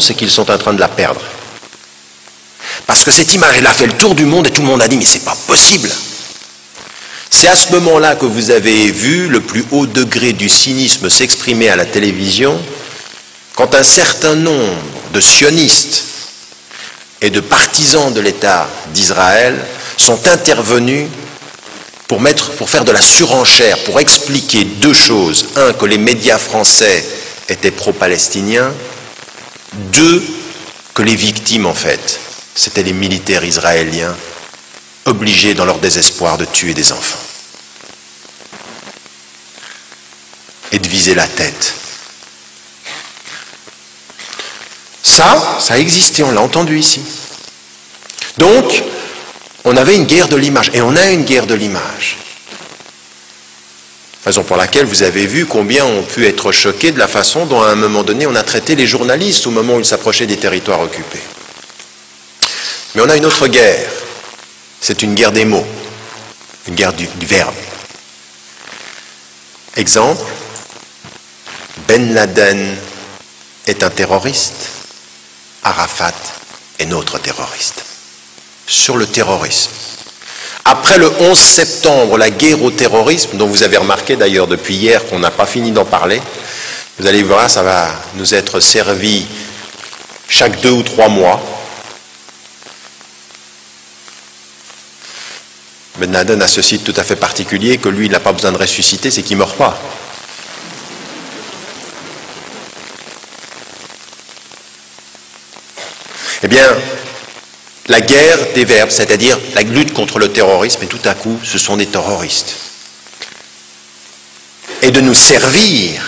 c'est qu'ils sont en train de la perdre. Parce que cette image, elle a fait le tour du monde et tout le monde a dit, mais c'est pas possible. C'est à ce moment-là que vous avez vu le plus haut degré du cynisme s'exprimer à la télévision, quand un certain nombre de sionistes et de partisans de l'État d'Israël sont intervenus pour, faire de la surenchère, pour expliquer deux choses. Un, que les médias français étaient pro-palestiniens. Deux, que les victimes, en fait, c'étaient les militaires israéliens obligés dans leur désespoir de tuer des enfants et de viser la tête. Ça, ça a existé, on l'a entendu ici. Donc, on avait une guerre de l'image, et on a une guerre de l'image. Raison pour laquelle vous avez vu combien on pu être choqué de la façon dont à un moment donné on a traité les journalistes au moment où ils s'approchaient des territoires occupés. Mais on a une autre guerre, c'est une guerre des mots, une guerre du verbe. Exemple, Ben Laden est un terroriste, Arafat est notre terroriste. Sur le terrorisme. Après le 11 septembre, la guerre au terrorisme, dont vous avez remarqué d'ailleurs depuis hier qu'on n'a pas fini d'en parler, vous allez voir, ça va nous être servi chaque deux ou trois mois. Ben Laden a ceci de tout à fait particulier que lui, il n'a pas besoin de ressusciter, c'est qu'il ne meurt pas. Eh bien, la guerre des verbes, c'est-à-dire la lutte contre le terrorisme, et tout à coup, ce sont des terroristes. Et de nous servir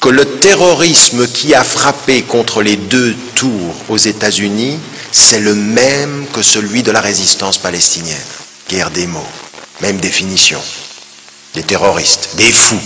que le terrorisme qui a frappé contre les deux tours aux États-Unis, c'est le même que celui de la résistance palestinienne. Guerre des mots, même définition. Des terroristes, des fous.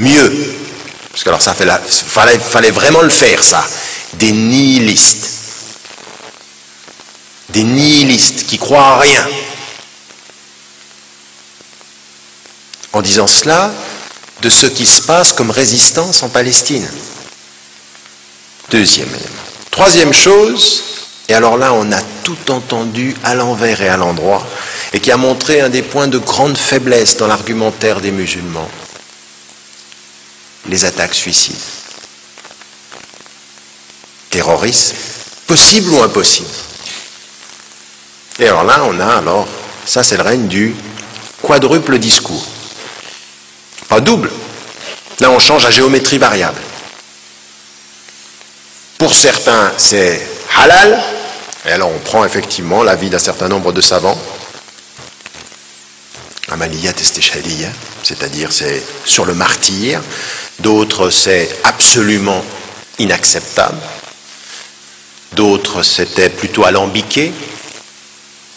Mieux, parce que alors ça fait fallait, fallait vraiment le faire, ça. Des nihilistes des nihilistes qui croient à rien. En disant cela, de ce qui se passe comme résistance en Palestine. Deuxième. Troisième chose, et alors là on a tout entendu à l'envers et à l'endroit, et qui a montré un des points de grande faiblesse dans l'argumentaire des musulmans, les attaques suicides. Terrorisme, possible ou impossible et alors là, on a alors, ça c'est le règne du quadruple discours. Pas double. Là, on change à géométrie variable. Pour certains, c'est halal. Et alors, on prend effectivement l'avis d'un certain nombre de savants. Amaliyat Esteshaliya, c'est-à-dire c'est sur le martyr. D'autres, c'est absolument inacceptable. D'autres, c'était plutôt alambiqué.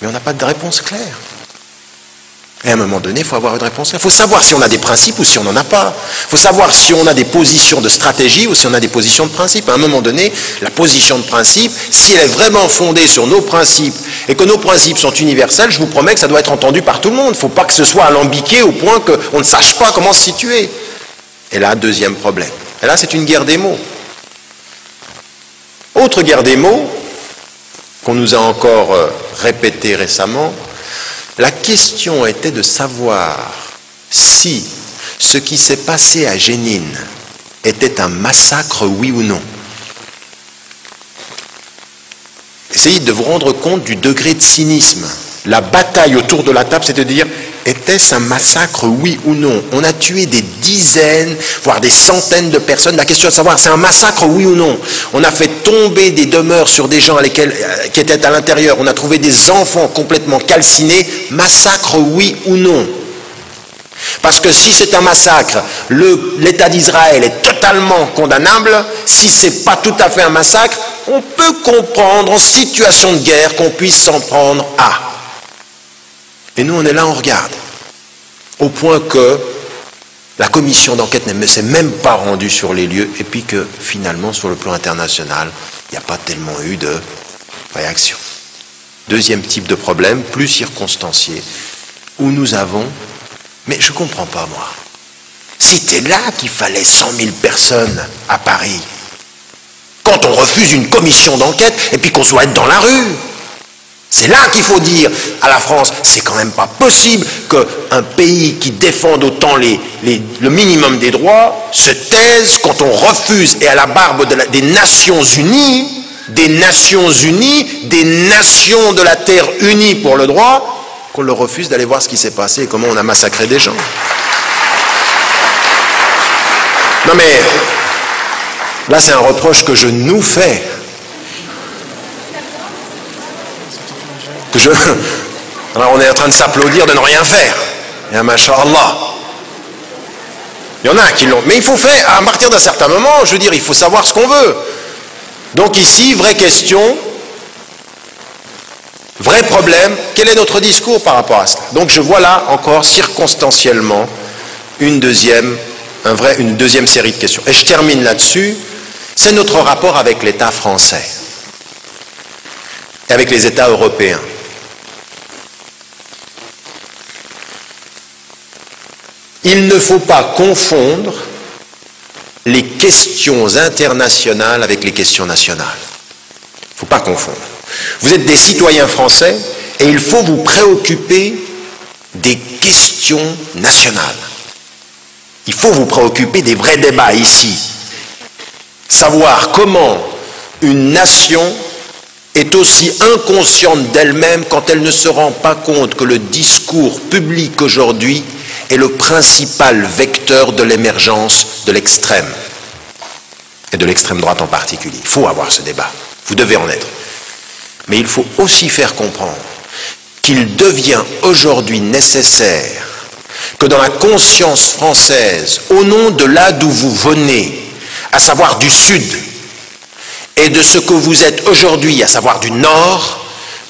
Mais on n'a pas de réponse claire. Et à un moment donné, il faut avoir une réponse. Il faut savoir si on a des principes ou si on n'en a pas. Il faut savoir si on a des positions de stratégie ou si on a des positions de principe. À un moment donné, la position de principe, si elle est vraiment fondée sur nos principes et que nos principes sont universels, je vous promets que ça doit être entendu par tout le monde. Il ne faut pas que ce soit alambiqué au point qu'on ne sache pas comment se situer. Et là, deuxième problème. Et là, c'est une guerre des mots. Autre guerre des mots, qu'on nous a encore euh, répété récemment, la question était de savoir si ce qui s'est passé à Génine était un massacre, oui ou non. Essayez de vous rendre compte du degré de cynisme. La bataille autour de la table, c'est de dire était-ce un massacre, oui ou non? On a tué des dizaines, voire des centaines de personnes. La question est de savoir, c'est un massacre, oui ou non? On a fait tomber des demeures sur des gens euh, qui étaient à l'intérieur. On a trouvé des enfants complètement calcinés. Massacre, oui ou non? Parce que si c'est un massacre, l'État d'Israël est totalement condamnable. Si ce n'est pas tout à fait un massacre, on peut comprendre en situation de guerre qu'on puisse s'en prendre à. Et nous, on est là, on regarde. Au point que la commission d'enquête ne s'est même pas rendue sur les lieux, et puis que finalement, sur le plan international, il n'y a pas tellement eu de réaction. Deuxième type de problème, plus circonstancié, où nous avons, mais je ne comprends pas moi, c'était là qu'il fallait 100 000 personnes à Paris. quand on refuse une commission d'enquête et puis qu'on soit dans la rue. C'est là qu'il faut dire à la France, c'est quand même pas possible qu'un pays qui défend autant le minimum des droits se taise quand on refuse, et à la barbe des Nations Unies, des Nations Unies, des nations de la Terre unies pour le droit, qu'on le refuse d'aller voir ce qui s'est passé et comment on a massacré des gens. Non mais, là c'est un reproche que je nous fais. Alors on est en train de s'applaudir de ne rien faire. Et un Allah. Il y en a qui l'ont. Mais il faut faire, à partir d'un certain moment, je veux dire, il faut savoir ce qu'on veut. Donc ici, vraie question, vrai problème, quel est notre discours par rapport à cela? Donc je vois là encore circonstanciellement une deuxième, un vrai, une deuxième série de questions. Et je termine là-dessus, c'est notre rapport avec l'État français et avec les États européens. Il ne faut pas confondre les questions internationales avec les questions nationales. Il ne faut pas confondre. Vous êtes des citoyens français et il faut vous préoccuper des questions nationales. Il faut vous préoccuper des vrais débats ici. Savoir comment une nation est aussi inconsciente d'elle-même quand elle ne se rend pas compte que le discours public aujourd'hui est le principal vecteur de l'émergence de l'extrême, et de l'extrême droite en particulier. Il faut avoir ce débat, vous devez en être. Mais il faut aussi faire comprendre qu'il devient aujourd'hui nécessaire que dans la conscience française, au nom de là d'où vous venez, à savoir du Sud, et de ce que vous êtes aujourd'hui, à savoir du Nord,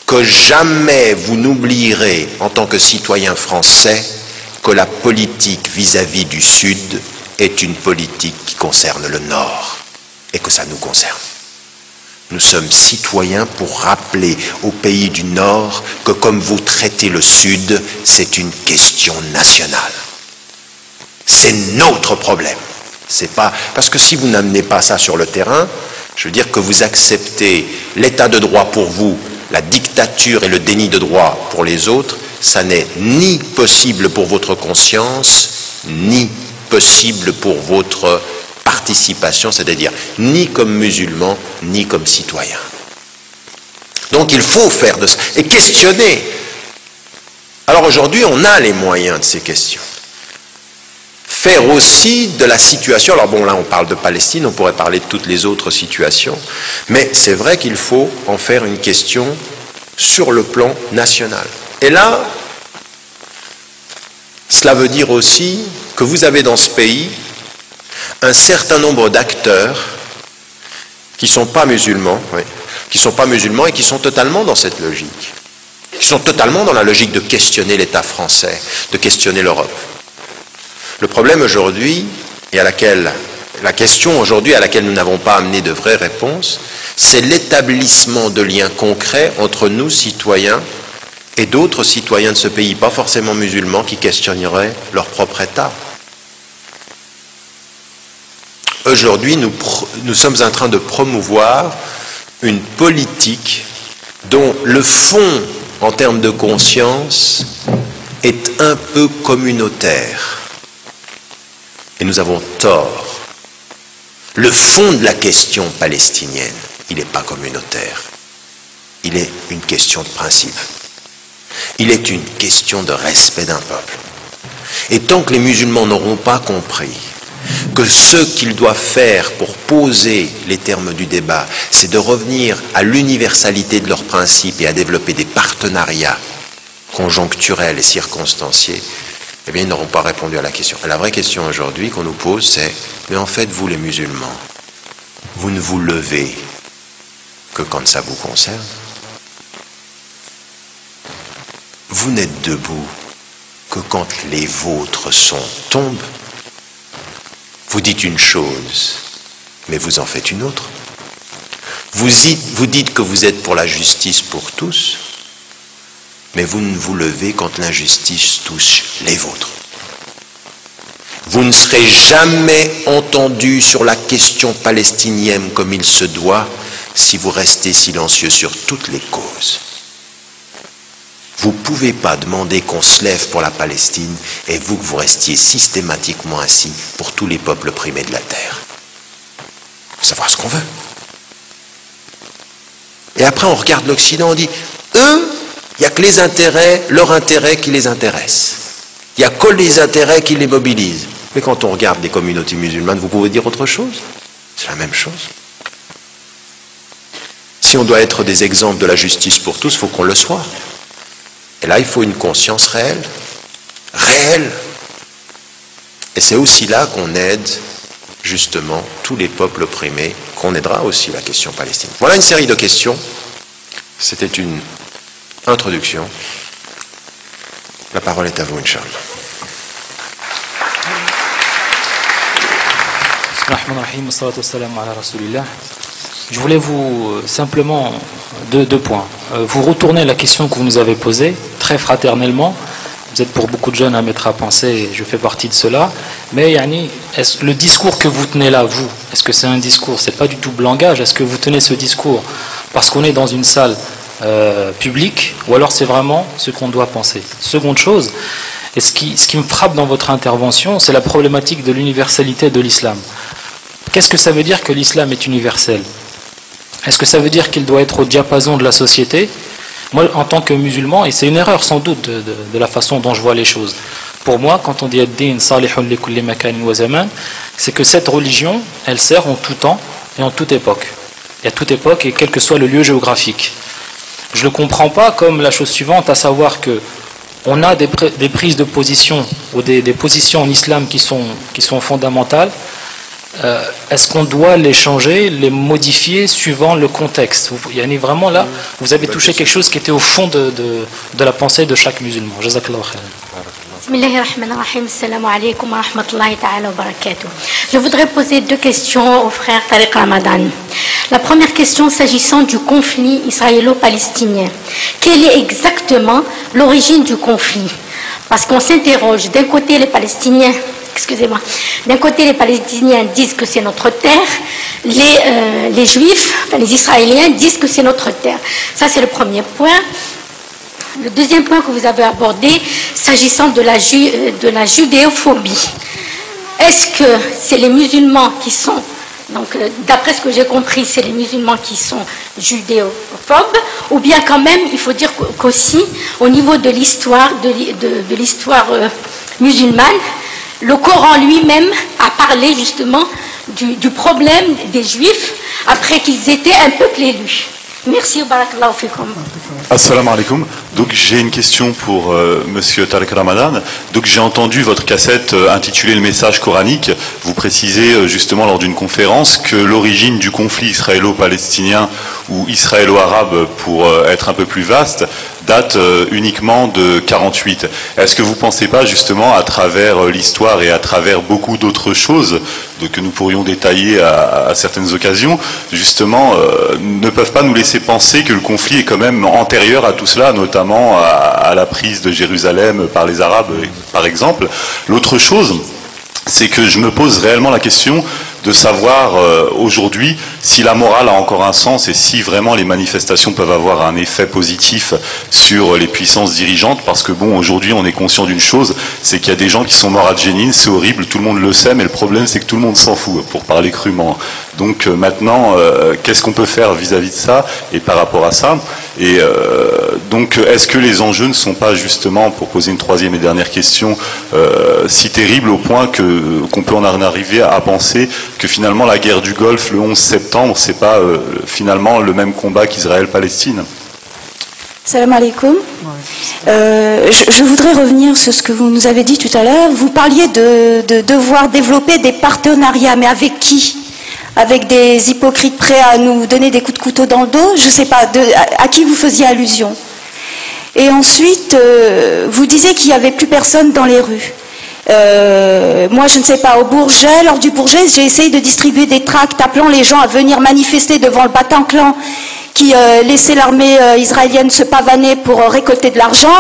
que jamais vous n'oublierez en tant que citoyen français que la politique vis-à-vis du Sud est une politique qui concerne le Nord et que ça nous concerne. Nous sommes citoyens pour rappeler aux pays du Nord que comme vous traitez le Sud, c'est une question nationale. C'est notre problème. C'est pas parce que si vous n'amenez pas ça sur le terrain, je veux dire que vous acceptez l'état de droit pour vous, la dictature et le déni de droit pour les autres, ça n'est ni possible pour votre conscience, ni possible pour votre participation, c'est-à-dire ni comme musulman, ni comme citoyen. Donc il faut faire de ça et questionner. Alors aujourd'hui, on a les moyens de ces questions. Faire aussi de la situation, alors bon là on parle de Palestine, on pourrait parler de toutes les autres situations, mais c'est vrai qu'il faut en faire une question sur le plan national. Et là, cela veut dire aussi que vous avez dans ce pays un certain nombre d'acteurs qui ne sont pas musulmans, qui sont pas musulmans et qui sont totalement dans cette logique, qui sont totalement dans la logique de questionner l'État français, de questionner l'Europe. Le problème aujourd'hui, et à laquelle la question aujourd'hui à laquelle nous n'avons pas amené de vraies réponses, c'est l'établissement de liens concrets entre nous, citoyens, et d'autres citoyens de ce pays, pas forcément musulmans, qui questionneraient leur propre État. Aujourd'hui, nous, nous, sommes en train de promouvoir une politique dont le fond, en termes de conscience, est un peu communautaire. Et nous avons tort. Le fond de la question palestinienne, il n'est pas communautaire. Il est une question de principe. Il est une question de respect d'un peuple. Et tant que les musulmans n'auront pas compris que ce qu'ils doivent faire pour poser les termes du débat, c'est de revenir à l'universalité de leurs principes et à développer des partenariats conjoncturels et circonstanciés, eh bien, ils n'auront pas répondu à la question. La vraie question aujourd'hui qu'on nous pose, c'est, mais en fait, vous les musulmans, vous ne vous levez que quand ça vous concerne vous n'êtes debout que quand les vôtres sont tombent. Vous dites une chose, mais vous en faites une autre. Vous, vous dites que vous êtes pour la justice pour tous, mais vous ne vous levez quand l'injustice touche les vôtres. Vous ne serez jamais entendu sur la question palestinienne comme il se doit si vous restez silencieux sur toutes les causes. Vous ne pouvez pas demander qu'on se lève pour la Palestine et vous que vous restiez systématiquement assis pour tous les peuples opprimés de la terre. Faut savoir ce qu'on veut. Et après, on regarde l'Occident, on dit, eux, il n'y a que les intérêts, leur intérêt qui les intéresse. Il n'y a que les intérêts qui les mobilisent. Mais quand on regarde les communautés musulmanes, vous pouvez dire autre chose C'est la même chose. Si on doit être des exemples de la justice pour tous, il faut qu'on le soit. Et là, il faut une conscience réelle. Réelle. Et c'est aussi là qu'on aide justement tous les peuples opprimés, qu'on aidera aussi la question palestinienne. Voilà une série de questions. C'était une introduction. La parole est à vous, Inch'Allah. Je voulais vous euh, simplement deux, points. Euh, vous retournez la question que vous nous avez posée très fraternellement. Vous êtes pour beaucoup de jeunes à mettre à penser, je fais partie de cela. Mais Yanni, le discours que vous tenez là, vous, est-ce que c'est un discours C'est pas du tout blangage? Est-ce que vous tenez ce discours parce qu'on est dans une salle euh, publique, ou alors c'est vraiment ce qu'on doit penser Seconde chose, et ce qui, me frappe dans votre intervention, c'est la problématique de l'universalité de l'islam. Qu'est-ce que ça veut dire que l'islam est universel? Est-ce que ça veut dire qu'il doit être au diapason de la société? Moi, en tant que musulman, et c'est une erreur sans doute de, la façon dont je vois les choses, pour moi, quand on dit ad-din salihun c'est que cette religion, elle sert en tout temps et en toute époque. Et à toute époque, et quel que soit le lieu géographique. Je ne le comprends pas comme la chose suivante, à savoir que on a des, des prises de position ou des, des, positions en islam qui sont, qui sont fondamentales, euh, est-ce qu'on doit les changer, les modifier suivant le contexte? Il y a vraiment là, vous avez touché quelque chose qui était au fond de, de, de la pensée de chaque musulman. Je voudrais poser deux questions au frère Tariq Ramadan. La première question s'agissant du conflit israélo-palestinien. Quelle est exactement l'origine du conflit? Parce qu'on s'interroge, d'un côté les Palestiniens excusez-moi, d'un côté les Palestiniens disent que c'est notre terre, les, euh, les Juifs, enfin, les Israéliens disent que c'est notre terre. Ça c'est le premier point. Le deuxième point que vous avez abordé, s'agissant de, la de la judéophobie. Est-ce que c'est les musulmans qui sont, donc euh, d'après ce que j'ai compris, c'est les musulmans qui sont judéophobes, ou bien quand même, il faut dire qu'aussi, au niveau de l'histoire, de, de, de l'histoire euh, musulmane, le Coran lui-même a parlé justement du, du, problème des Juifs après qu'ils étaient un peuple élu. Merci, barakallahu fikum. Assalamu alaikum. Donc j'ai une question pour euh, Monsieur Tariq Ramadan. Donc j'ai entendu votre cassette euh, intitulée Le message coranique. Vous précisez euh, justement lors d'une conférence que l'origine du conflit israélo-palestinien ou israélo-arabe, pour être un peu plus vaste, date euh, uniquement de 48. Est-ce que vous ne pensez pas justement à travers euh, l'histoire et à travers beaucoup d'autres choses que nous pourrions détailler à, certaines occasions, justement, euh, ne peuvent pas nous laisser penser que le conflit est quand même antérieur à tout cela, notamment à la prise de Jérusalem par les Arabes, par exemple? L'autre chose, c'est que je me pose réellement la question de savoir euh, aujourd'hui si la morale a encore un sens et si vraiment les manifestations peuvent avoir un effet positif sur les puissances dirigeantes. Parce que bon aujourd'hui on est conscient d'une chose c'est qu'il y a des gens qui sont morts à Jenin c'est horrible tout le monde le sait mais le problème c'est que tout le monde s'en fout pour parler crûment. Donc euh, maintenant euh, qu'est-ce qu'on peut faire vis-à-vis -vis de ça et par rapport à ça? Et euh, donc est-ce que les enjeux ne sont pas justement pour poser une troisième et dernière question si terribles au point que qu'on peut en arriver à penser que finalement la guerre du Golfe le 11 septembre, c'est pas euh, finalement le même combat qu'Israël-Palestine? Salam alaikum. Euh, je, voudrais revenir sur ce que vous nous avez dit tout à l'heure. Vous parliez de, de, devoir développer des partenariats, mais avec qui? Avec des hypocrites prêts à nous donner des coups couteau dans le dos Je ne sais pas. À, qui vous faisiez allusion Et ensuite, euh, vous disiez qu'il n'y avait plus personne dans les rues. Euh, moi, je ne sais pas, au Bourget, lors du Bourget, j'ai essayé de distribuer des tracts appelant les gens à venir manifester devant le Bataclan qui euh, laissait l'armée israélienne se pavaner pour récolter de l'argent.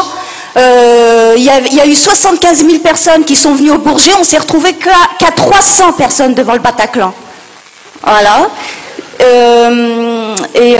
Il y, a- eu 75 000 personnes qui sont venues au Bourget, on s'est retrouvé qu'à 300 personnes devant le Bataclan. Voilà. Euh, et